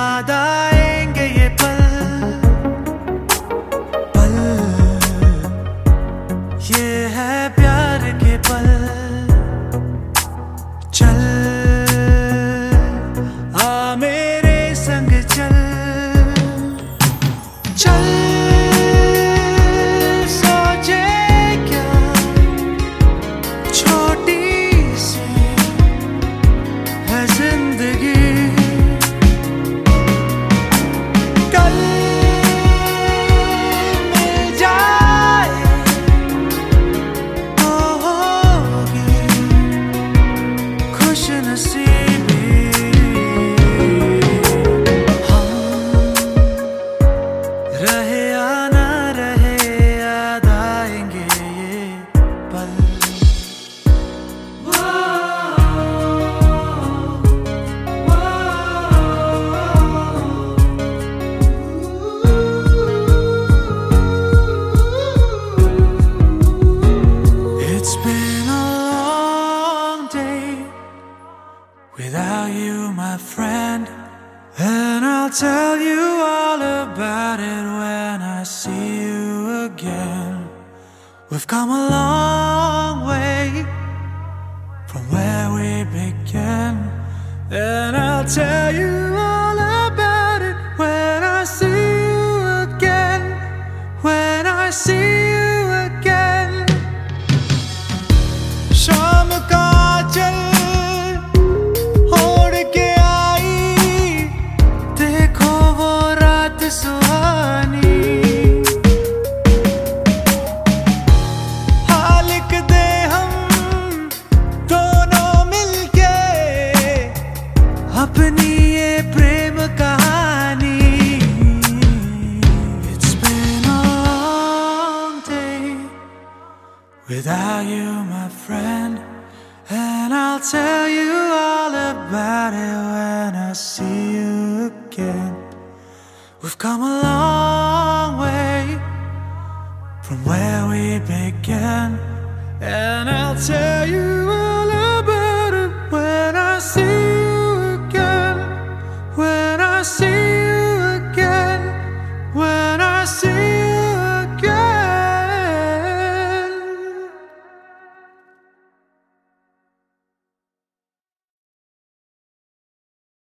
याद आएँगे ये पल। पल। ये है प्यार के पल। चल। आ मेरे संग चल। चल। रहे या ना रहे याद आएंगे ये पल It's been a long day without you, my friend. I'll tell you all about it when I see you again. We've come a long way from where we began. And I'll tell you all about it when I see you again. When I see सुहानी हाँ लिख दे हम दोनों मिलके अपनी ये प्रेम कहानी It's been a long day without you, my friend. And I'll tell you all about it when I see you again. We've come a long way from where we began. And I'll tell